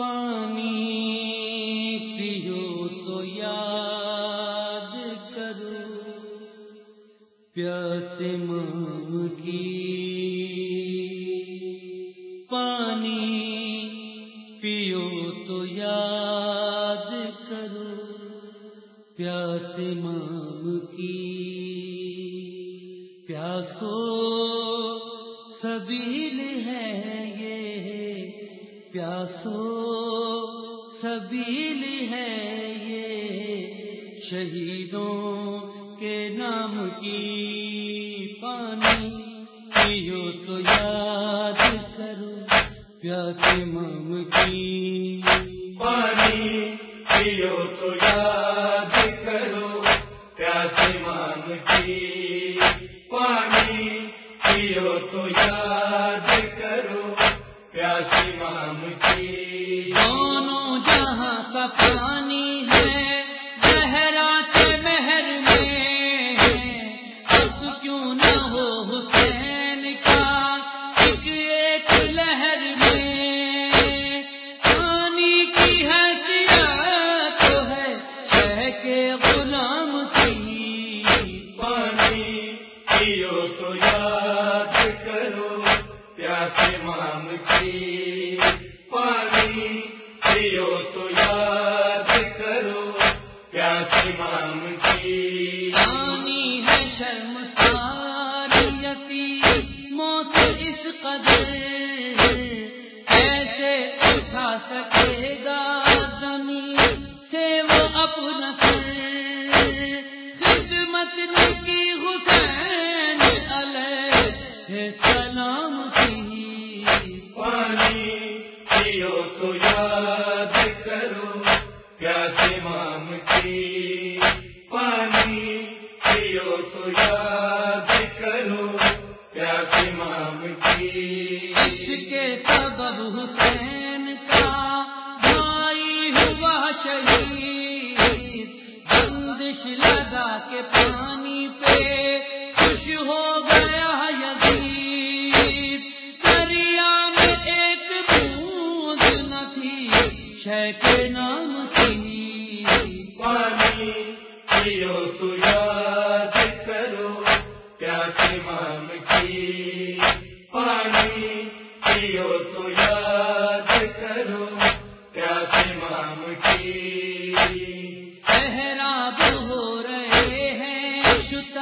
پانی پیو تو یاد کرو، پیاس مام کی پانی پیو تو یاد کرو، پیاس مام کی پیاسو سبیل ہے پیاسو سبیل ہے یہ شہیدوں کے نام کی پانی پیو تو یاد کرو پیاس مام کی پانی پیو تو یاد کرو پیاس مام کی پانی پیو تو یاد کرو پیاسی ماں کی دونوں جہاں کا پانی ساریتی موت اس قدر ایسے اٹھا سکے گا زمین سے وہ اپنا سر؟ خدمت کی حسین علیہ سلام کی سبب حسین کا بھائی ہوا شہید، بندش لگا کے پانی پہ خوش ہو گیا یزید۔ دریا میں ایک بوند نہ تھی نام کی پانی پیو، تو یاد کرو پیاس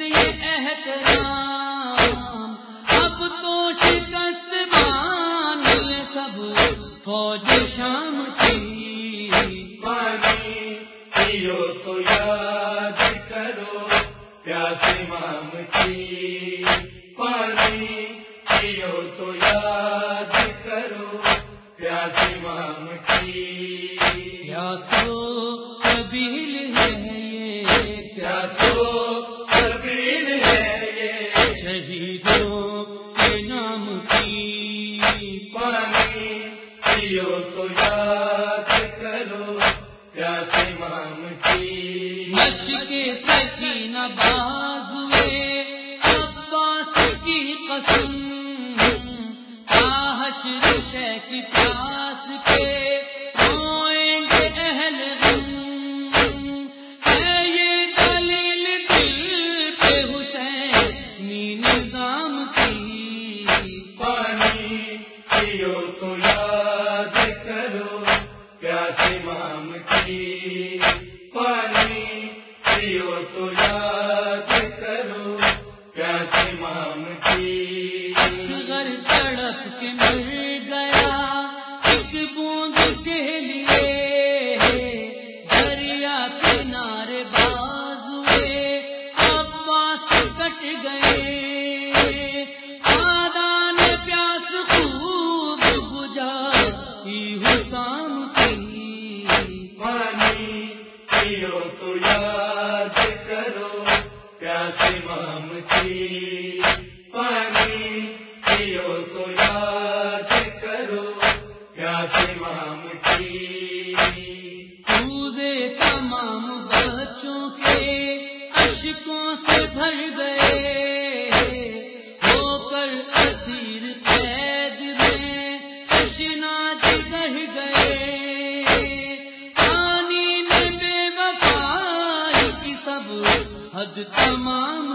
یہ احترام اب تو شکست مان یہ سب فوج شام کی۔ پانی پیو تو یاد کرو پیاس مام کی۔ پانی پیو تو یاد کرو پیاس مام کی۔ کیا تو قبیل ہے یہ کیا کی مچ کے سکینہ باز تمام بچوں کے اشکوں سے بھر گئے ہو کر اسیر قید میں کشنا جی گئے۔ پانی میں بے وفائی تمام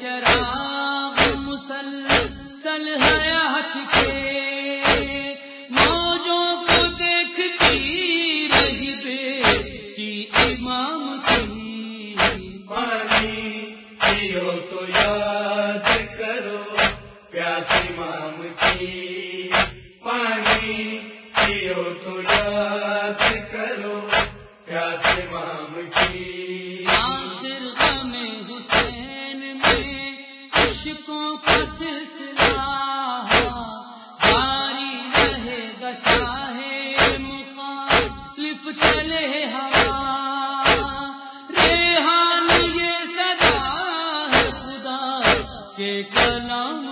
شراب مسلسل کے کلام